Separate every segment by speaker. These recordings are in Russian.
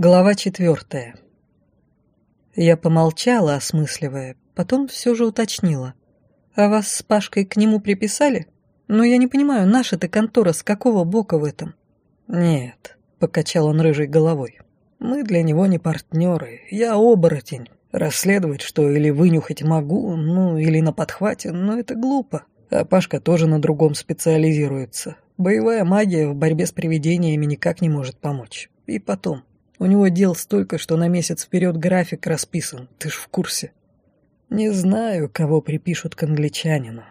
Speaker 1: Глава четвертая. Я помолчала, осмысливая, потом все же уточнила. «А вас с Пашкой к нему приписали? Но я не понимаю, наша-то контора с какого бока в этом?» «Нет», — покачал он рыжей головой. «Мы для него не партнеры. Я оборотень. Расследовать что или вынюхать могу, ну или на подхвате, но это глупо. А Пашка тоже на другом специализируется. Боевая магия в борьбе с привидениями никак не может помочь. И потом, у него дел столько, что на месяц вперед график расписан, ты ж в курсе. Не знаю, кого припишут к англичанину.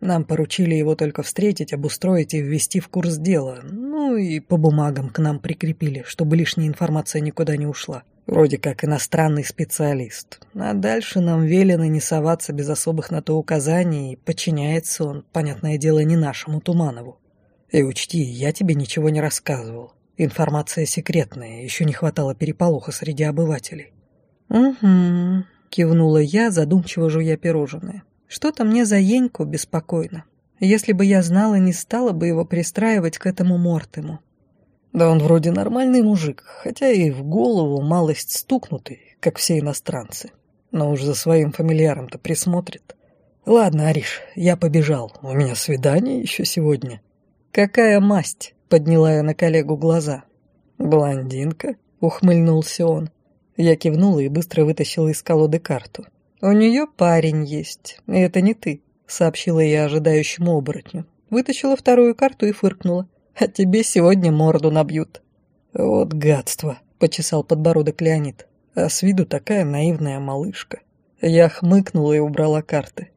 Speaker 1: Нам поручили его только встретить, обустроить и ввести в курс дела. Ну и по бумагам к нам прикрепили, чтобы лишняя информация никуда не ушла. Вроде как иностранный специалист. А дальше нам велено не соваться без особых на то указаний, и подчиняется он, понятное дело, не нашему Туманову. И учти, я тебе ничего не рассказывал. Информация секретная, еще не хватало переполоха среди обывателей. «Угу», — кивнула я, задумчиво жуя пирожное. «Что-то мне за Еньку беспокойно. Если бы я знала, не стала бы его пристраивать к этому Мортему». «Да он вроде нормальный мужик, хотя и в голову малость стукнутый, как все иностранцы. Но уж за своим фамильяром-то присмотрит. Ладно, Ариш, я побежал, у меня свидание еще сегодня». «Какая масть!» Подняла я на коллегу глаза. «Блондинка?» — ухмыльнулся он. Я кивнула и быстро вытащила из колоды карту. «У нее парень есть, и это не ты», — сообщила я ожидающему оборотню. Вытащила вторую карту и фыркнула. «А тебе сегодня морду набьют». «Вот гадство», — почесал подбородок Леонид. «А с виду такая наивная малышка». Я хмыкнула и убрала карты.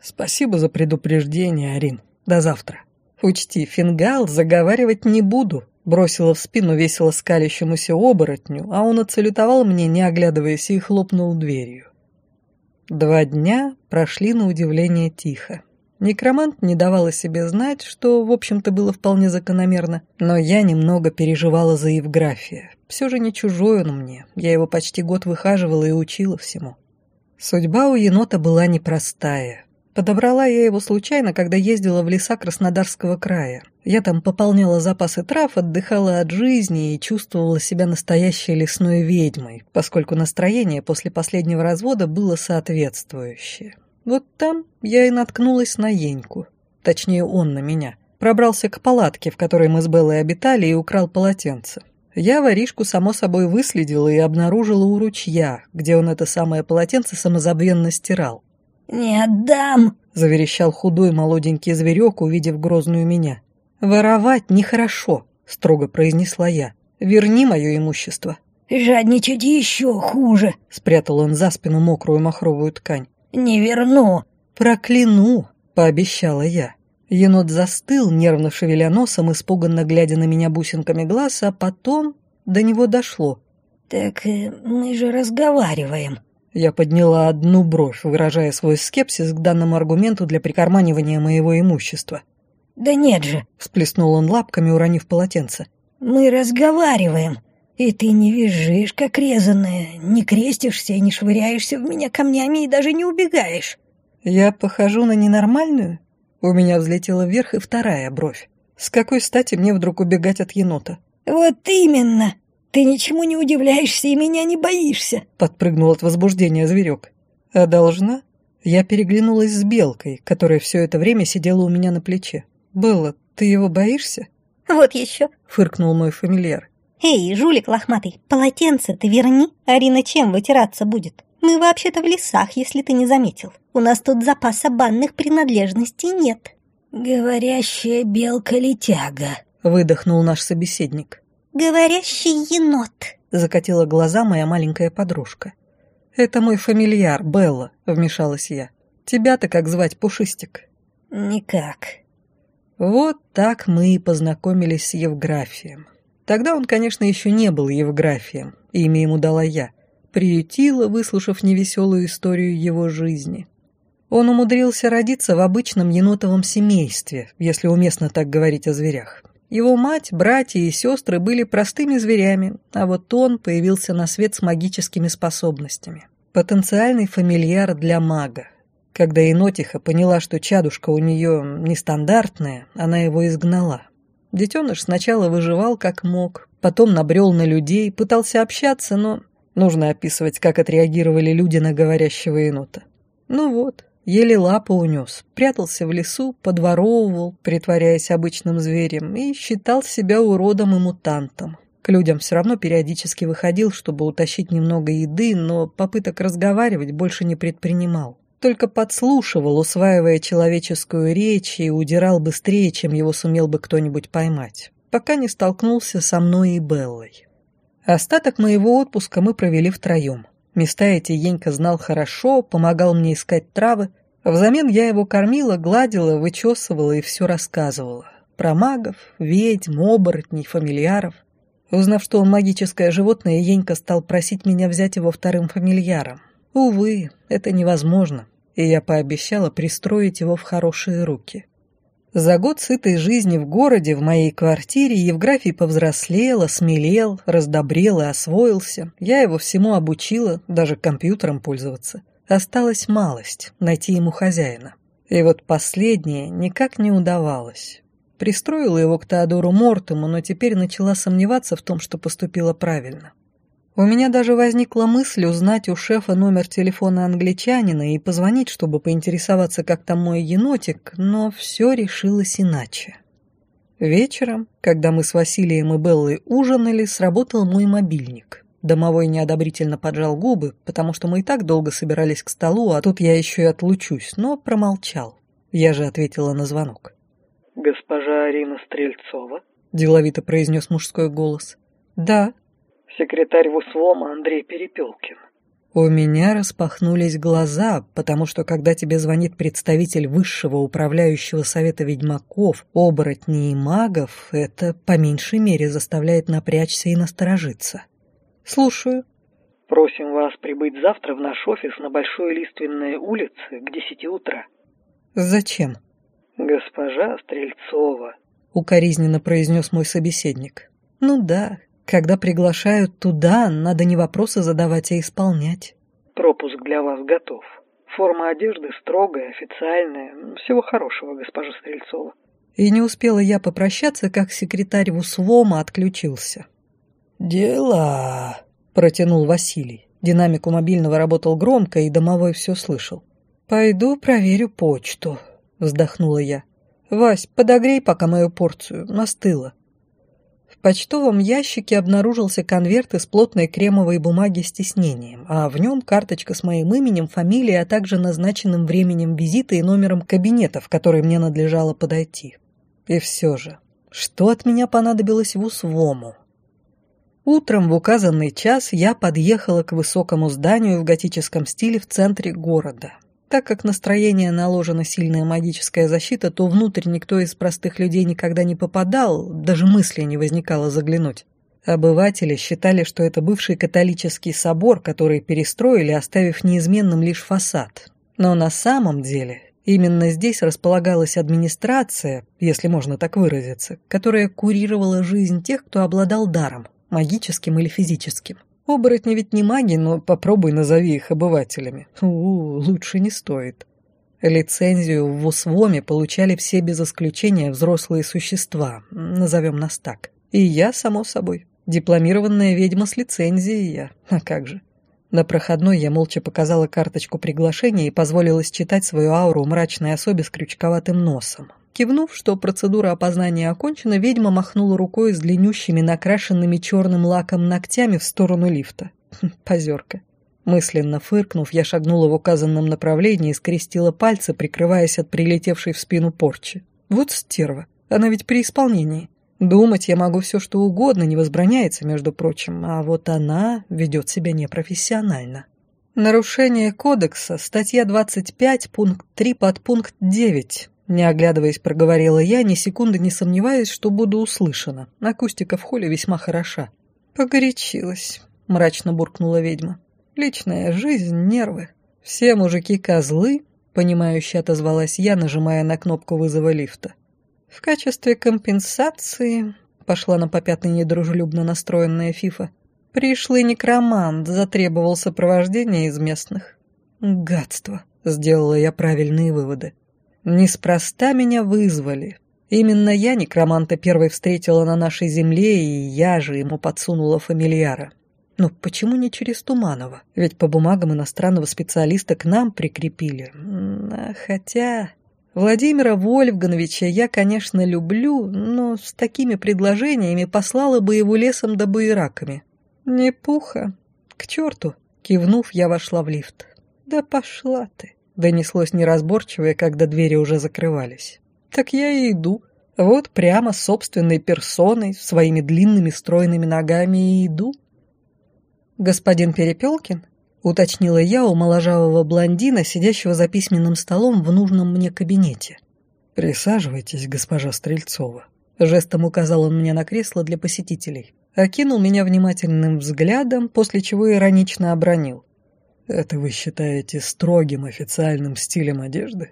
Speaker 1: «Спасибо за предупреждение, Арин. До завтра». «Учти, фингал заговаривать не буду», бросила в спину весело скалящемуся оборотню, а он оцелютовал мне, не оглядываясь, и хлопнул дверью. Два дня прошли на удивление тихо. Некромант не давал о себе знать, что, в общем-то, было вполне закономерно, но я немного переживала за Евграфия. Все же не чужой он мне, я его почти год выхаживала и учила всему. Судьба у енота была непростая. Подобрала я его случайно, когда ездила в леса Краснодарского края. Я там пополняла запасы трав, отдыхала от жизни и чувствовала себя настоящей лесной ведьмой, поскольку настроение после последнего развода было соответствующее. Вот там я и наткнулась на Еньку. Точнее, он на меня. Пробрался к палатке, в которой мы с Беллой обитали, и украл полотенце. Я воришку, само собой, выследила и обнаружила у ручья, где он это самое полотенце самозабвенно стирал.
Speaker 2: «Не отдам!»
Speaker 1: — заверещал худой молоденький зверек, увидев грозную меня. «Воровать нехорошо», — строго произнесла я. «Верни мое имущество».
Speaker 2: «Жадничать еще хуже», —
Speaker 1: спрятал он за спину мокрую махровую ткань.
Speaker 2: «Не верну».
Speaker 1: «Прокляну», — пообещала я. Енот застыл, нервно шевеля носом, испуганно глядя на меня бусинками глаз, а потом до него дошло.
Speaker 2: «Так э, мы же разговариваем»,
Speaker 1: я подняла одну бровь, выражая свой скепсис к данному аргументу для прикарманивания моего имущества.
Speaker 2: «Да нет же!»
Speaker 1: — всплеснул он лапками, уронив полотенце.
Speaker 2: «Мы разговариваем, и ты не визжишь, как резаная, не крестишься и не швыряешься в меня камнями и даже не убегаешь».
Speaker 1: «Я похожу на ненормальную?» У меня взлетела вверх и вторая бровь. «С какой стати мне вдруг убегать от енота?»
Speaker 2: «Вот именно!» Ты ничему не удивляешься и меня не боишься!»
Speaker 1: Подпрыгнул от возбуждения зверек. «А должна?» Я переглянулась с Белкой, которая все это время сидела у меня на плече. «Белла, ты его боишься?»
Speaker 3: «Вот еще!»
Speaker 1: — фыркнул мой фамильяр.
Speaker 3: «Эй, жулик лохматый, полотенце ты верни. Арина чем вытираться будет? Мы вообще-то в лесах, если ты не заметил. У нас тут запаса банных принадлежностей нет».
Speaker 2: «Говорящая белка-летяга», —
Speaker 1: выдохнул наш собеседник.
Speaker 3: «Говорящий енот», —
Speaker 1: закатила глаза моя маленькая подружка. «Это мой фамильяр, Белла», — вмешалась я. «Тебя-то как звать, Пушистик?»
Speaker 2: «Никак».
Speaker 1: Вот так мы и познакомились с Евграфием. Тогда он, конечно, еще не был Евграфием, имя ему дала я. Приютила, выслушав невеселую историю его жизни. Он умудрился родиться в обычном енотовом семействе, если уместно так говорить о зверях. Его мать, братья и сестры были простыми зверями, а вот он появился на свет с магическими способностями. Потенциальный фамильяр для мага. Когда Енотиха поняла, что чадушка у нее нестандартная, она его изгнала. Детеныш сначала выживал как мог, потом набрел на людей, пытался общаться, но нужно описывать, как отреагировали люди на говорящего енота. Ну вот, еле лапу унес, прятался в лесу, подворовывал, притворяясь обычным зверем, и считал себя уродом и мутантом. К людям все равно периодически выходил, чтобы утащить немного еды, но попыток разговаривать больше не предпринимал. Только подслушивал, усваивая человеческую речь, и удирал быстрее, чем его сумел бы кто-нибудь поймать, пока не столкнулся со мной и Беллой. Остаток моего отпуска мы провели втроем. Места эти Енька знал хорошо, помогал мне искать травы. Взамен я его кормила, гладила, вычесывала и все рассказывала. Про магов, ведьм, оборотней, фамильяров. Узнав, что он магическое животное, Енька стал просить меня взять его вторым фамильяром. Увы, это невозможно, и я пообещала пристроить его в хорошие руки. За год сытой жизни в городе, в моей квартире, Евграфий повзрослел, осмелел, раздобрел и освоился. Я его всему обучила, даже компьютером пользоваться. Осталась малость — найти ему хозяина. И вот последнее никак не удавалось. Пристроила его к Теодору Мортому, но теперь начала сомневаться в том, что поступила правильно. У меня даже возникла мысль узнать у шефа номер телефона англичанина и позвонить, чтобы поинтересоваться, как там мой енотик, но все решилось иначе. Вечером, когда мы с Василием и Беллой ужинали, сработал мой мобильник. Домовой неодобрительно поджал губы, потому что мы и так долго собирались к столу, а тут я еще и отлучусь, но промолчал. Я же ответила на звонок.
Speaker 4: «Госпожа Арина Стрельцова?»
Speaker 1: – деловито произнес мужской голос. «Да».
Speaker 4: «Секретарь ВУСВОМа Андрей Перепелкин».
Speaker 1: У меня распахнулись глаза, потому что когда тебе звонит представитель высшего управляющего совета ведьмаков, оборотней и магов, это по меньшей мере заставляет напрячься и насторожиться. Слушаю.
Speaker 4: Просим вас прибыть завтра в наш офис на Большой Лиственной улице к десяти утра.
Speaker 1: Зачем?
Speaker 4: «Госпожа Стрельцова», —
Speaker 1: укоризненно произнес мой собеседник. «Ну да, когда приглашают туда, надо не вопросы задавать, а исполнять».
Speaker 4: «Пропуск для вас готов. Форма одежды строгая, официальная. Всего хорошего, госпожа Стрельцова».
Speaker 1: И не успела я попрощаться, как секретарь ВУСВОМа отключился.
Speaker 2: «Дела», —
Speaker 1: протянул Василий. Динамик у мобильного работал громко, и домовой все слышал. «Пойду проверю почту», вздохнула я. «Вась, подогрей пока мою порцию, настыла». В почтовом ящике обнаружился конверт из плотной кремовой бумаги с тиснением, а в нем карточка с моим именем, фамилией, а также назначенным временем визита и номером кабинета, в который мне надлежало подойти. И все же, что от меня понадобилось в УСВОМу? Утром в указанный час я подъехала к высокому зданию в готическом стиле в центре города. Так как настроение наложена сильная магическая защита, то внутрь никто из простых людей никогда не попадал, даже мысли не возникало заглянуть. Обыватели считали, что это бывший католический собор, который перестроили, оставив неизменным лишь фасад. Но на самом деле именно здесь располагалась администрация, если можно так выразиться, которая курировала жизнь тех, кто обладал даром, магическим или физическим. Оборотни ведь не маги, но попробуй назови их обывателями. У, лучше не стоит. Лицензию в ВУСВОМе получали все без исключения взрослые существа, назовем нас так. И я, само собой, дипломированная ведьма с лицензией я, а как же. На проходной я молча показала карточку приглашения и позволила считать свою ауру мрачной особе с крючковатым носом. Кивнув, что процедура опознания окончена, ведьма махнула рукой с длиннющими накрашенными черным лаком ногтями в сторону лифта. Хм, позерка. Мысленно фыркнув, я шагнула в указанном направлении и скрестила пальцы, прикрываясь от прилетевшей в спину порчи. Вот стерва. Она ведь при исполнении. Думать я могу все, что угодно, не возбраняется, между прочим, а вот она ведет себя непрофессионально. Нарушение кодекса, статья 25, пункт 3, подпункт 9. Не оглядываясь, проговорила я, ни секунды не сомневаясь, что буду услышана. Акустика в холле весьма хороша. «Погорячилась», — мрачно буркнула ведьма. «Личная жизнь, нервы. Все мужики козлы», — понимающе отозвалась я, нажимая на кнопку вызова лифта. «В качестве компенсации», — пошла на попятный недружелюбно настроенная Фифа, «пришлый некромант затребовал сопровождение из местных». «Гадство», — сделала я правильные выводы. Неспроста меня вызвали. Именно я некроманта первой встретила на нашей земле, и я же ему подсунула фамильяра. Но почему не через Туманова? Ведь по бумагам иностранного специалиста к нам прикрепили. А хотя... Владимира Вольфгановича я, конечно, люблю, но с такими предложениями послала бы его лесом да буераками. Не пуха. К черту. Кивнув, я вошла в лифт. Да пошла ты. Донеслось неразборчивое, когда двери уже закрывались. Так я и иду. Вот прямо собственной персоной, своими длинными стройными ногами и иду. Господин Перепелкин — уточнила я у моложавого блондина, сидящего за письменным столом в нужном мне кабинете. «Присаживайтесь, госпожа Стрельцова», — жестом указал он мне на кресло для посетителей. Окинул меня внимательным взглядом, после чего иронично обронил. «Это вы считаете строгим официальным стилем одежды?»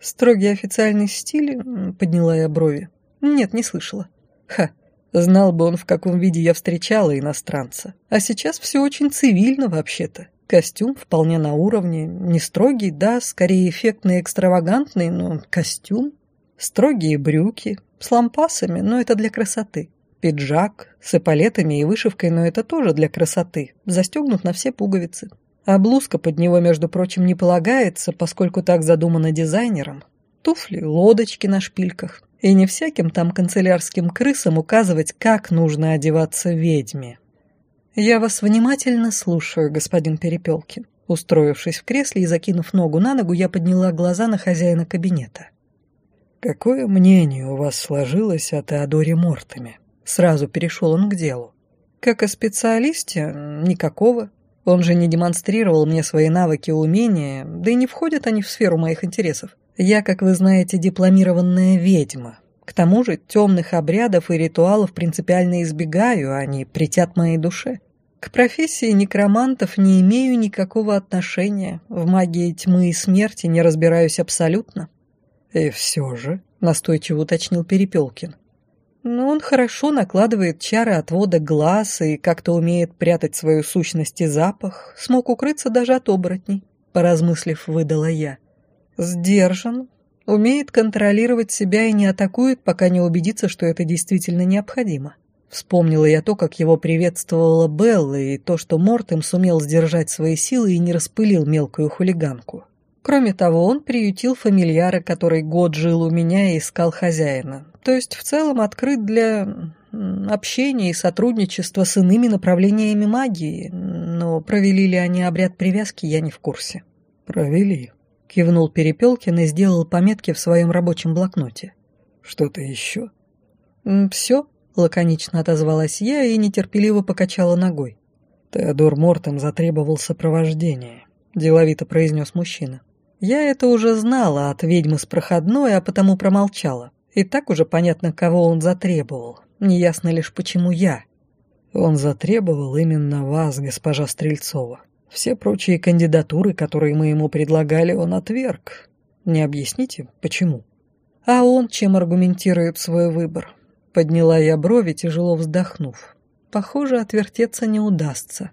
Speaker 1: «Строгий официальный стиль?» — подняла я брови. «Нет, не слышала». «Ха, знал бы он, в каком виде я встречала иностранца. А сейчас все очень цивильно вообще-то. Костюм вполне на уровне, не строгий, да, скорее эффектный и экстравагантный, но костюм. Строгие брюки, с лампасами, но это для красоты. Пиджак, с эполетами и вышивкой, но это тоже для красоты, застегнут на все пуговицы. А блузка под него, между прочим, не полагается, поскольку так задумано дизайнером. Туфли, лодочки на шпильках. И не всяким там канцелярским крысам указывать, как нужно одеваться ведьме. «Я вас внимательно слушаю, господин Перепелкин». Устроившись в кресле и закинув ногу на ногу, я подняла глаза на хозяина кабинета. «Какое мнение у вас сложилось о Теодоре Мортеме?» Сразу перешел он к делу. «Как о специалисте? Никакого. Он же не демонстрировал мне свои навыки и умения, да и не входят они в сферу моих интересов. Я, как вы знаете, дипломированная ведьма, к тому же темных обрядов и ритуалов принципиально избегаю, они притят моей душе. К профессии некромантов не имею никакого отношения, в магии тьмы и смерти не разбираюсь абсолютно. И все же, настойчиво уточнил Перепелкин. Но он хорошо накладывает чары отвода глаз и как-то умеет прятать свою сущность и запах, смог укрыться даже от оборотней, поразмыслив, выдала я. Сдержан, Умеет контролировать себя и не атакует, пока не убедится, что это действительно необходимо. Вспомнила я то, как его приветствовала Белла, и то, что Мортем сумел сдержать свои силы и не распылил мелкую хулиганку. Кроме того, он приютил фамильяра, который год жил у меня и искал хозяина. То есть в целом открыт для общения и сотрудничества с иными направлениями магии, но провели ли они обряд привязки, я не в курсе. «Провели», Кивнул Перепелкин и сделал пометки в своем рабочем блокноте. «Что-то еще?» «Все», — лаконично отозвалась я и нетерпеливо покачала ногой. «Теодор Мортом затребовал сопровождение», — деловито произнес мужчина. «Я это уже знала от ведьмы с проходной, а потому промолчала. И так уже понятно, кого он затребовал. Неясно лишь, почему я». «Он затребовал именно вас, госпожа Стрельцова», все прочие кандидатуры, которые мы ему предлагали, он отверг. Не объясните, почему? А он чем аргументирует свой выбор? Подняла я брови, тяжело вздохнув. Похоже, отвертеться не удастся.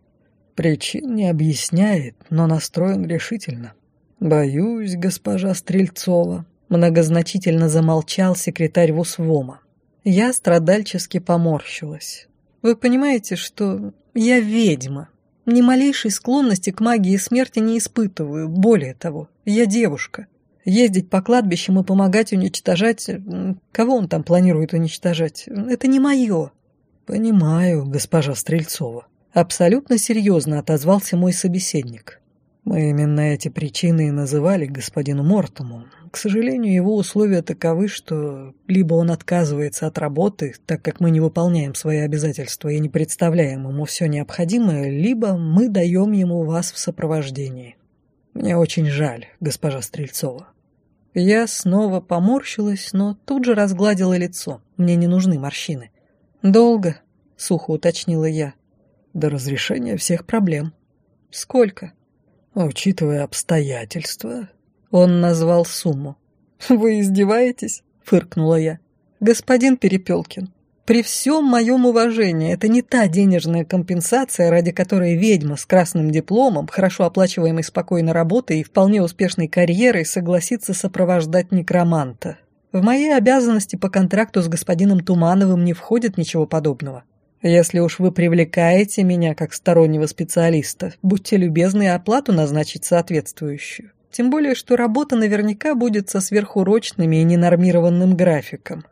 Speaker 1: Причин не объясняет, но настроен решительно. Боюсь, госпожа Стрельцова. Многозначительно замолчал секретарь ВУСВОМа. Я страдальчески поморщилась. Вы понимаете, что я ведьма, ни малейшей склонности к магии смерти не испытываю. Более того, я девушка. Ездить по кладбищам и помогать уничтожать... Кого он там планирует уничтожать? Это не мое. Понимаю, госпожа Стрельцова. Абсолютно серьезно отозвался мой собеседник. Мы именно эти причины и называли господину Мортому. К сожалению, его условия таковы, что либо он отказывается от работы, так как мы не выполняем свои обязательства и не представляем ему все необходимое, либо мы даем ему вас в сопровождении. Мне очень жаль, госпожа Стрельцова. Я снова поморщилась, но тут же разгладила лицо. Мне не нужны морщины. «Долго?» — сухо уточнила я. «До разрешения всех проблем». «Сколько?» Учитывая обстоятельства, он назвал сумму. «Вы издеваетесь?» — фыркнула я. «Господин Перепелкин, при всем моем уважении, это не та денежная компенсация, ради которой ведьма с красным дипломом, хорошо оплачиваемой спокойной работой и вполне успешной карьерой согласится сопровождать некроманта. В мои обязанности по контракту с господином Тумановым не входит ничего подобного. Если уж вы привлекаете меня как стороннего специалиста, будьте любезны и оплату назначить соответствующую. Тем более, что работа наверняка будет со сверхурочными и ненормированным графиком.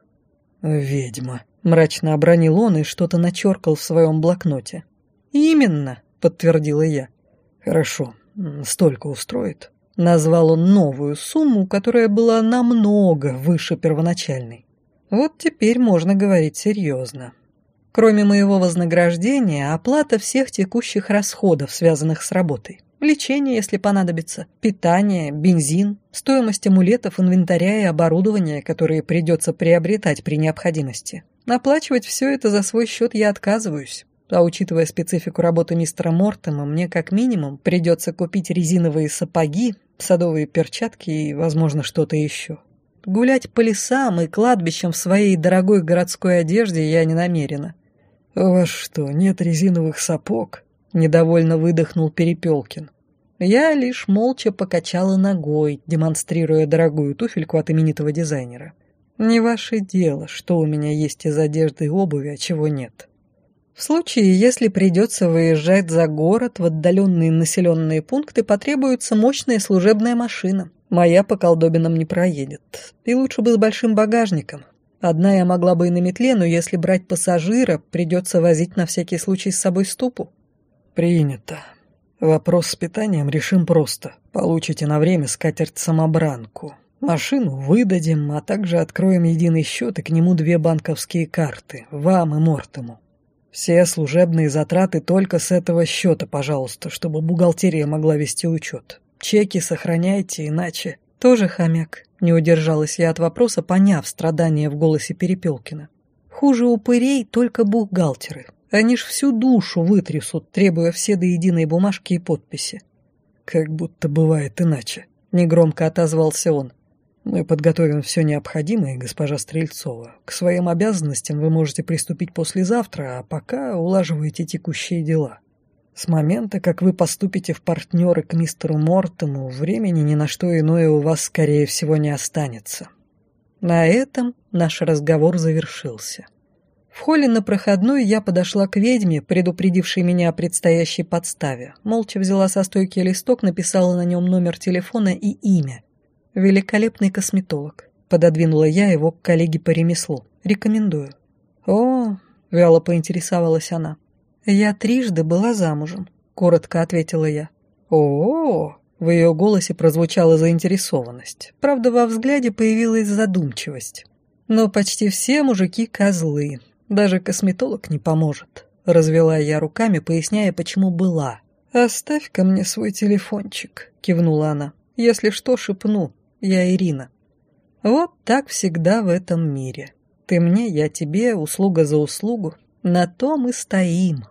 Speaker 1: «Ведьма», — мрачно обронил он и что-то начеркал в своем блокноте. «Именно», — подтвердила я. «Хорошо, столько устроит». Назвал он новую сумму, которая была намного выше первоначальной. Вот теперь можно говорить серьезно. Кроме моего вознаграждения, оплата всех текущих расходов, связанных с работой. Лечение, если понадобится, питание, бензин, стоимость амулетов, инвентаря и оборудования, которые придется приобретать при необходимости. Оплачивать все это за свой счет я отказываюсь. А учитывая специфику работы мистера Мортема, мне как минимум придется купить резиновые сапоги, садовые перчатки и, возможно, что-то еще. Гулять по лесам и кладбищам в своей дорогой городской одежде я не намерена. «У вас что, нет резиновых сапог?» — недовольно выдохнул Перепелкин. Я лишь молча покачала ногой, демонстрируя дорогую туфельку от именитого дизайнера. «Не ваше дело, что у меня есть из одежды и обуви, а чего нет». В случае, если придется выезжать за город, в отдаленные населенные пункты потребуется мощная служебная машина. Моя по колдобинам не проедет. И лучше бы с большим багажником. Одна я могла бы и на метле, но если брать пассажира, придется возить на всякий случай с собой ступу. Принято. Вопрос с питанием решим просто. Получите на время скатерть-самобранку. Машину выдадим, а также откроем единый счет и к нему две банковские карты, вам и Мортему. Все служебные затраты только с этого счета, пожалуйста, чтобы бухгалтерия могла вести учет. Чеки сохраняйте, иначе... Тоже хомяк. Не удержалась я от вопроса, поняв страдания в голосе Перепелкина. Хуже упырей только бухгалтеры. Они ж всю душу вытрясут, требуя все до единой бумажки и подписи. Как будто бывает иначе. Негромко отозвался он. Мы подготовим все необходимое, госпожа Стрельцова. К своим обязанностям вы можете приступить послезавтра, а пока улаживайте текущие дела. С момента, как вы поступите в партнеры к мистеру Мортому, времени ни на что иное у вас, скорее всего, не останется. На этом наш разговор завершился. В холле на проходной я подошла к ведьме, предупредившей меня о предстоящей подставе. Молча взяла со стойки листок, написала на нем номер телефона и имя. «Великолепный косметолог», — пододвинула я его к коллеге по ремеслу. «Рекомендую». «О», — вяло поинтересовалась она. «Я трижды была замужем», — коротко ответила я. «О-о-о», в ее голосе прозвучала заинтересованность. Правда, во взгляде появилась задумчивость. «Но почти все мужики козлы. Даже косметолог не поможет», — развела я руками, поясняя, почему была. «Оставь-ка мне свой телефончик», — кивнула она. «Если что, шепну. Я Ирина. Вот так всегда в этом мире. Ты мне, я тебе, услуга за услугу. На том и стоим.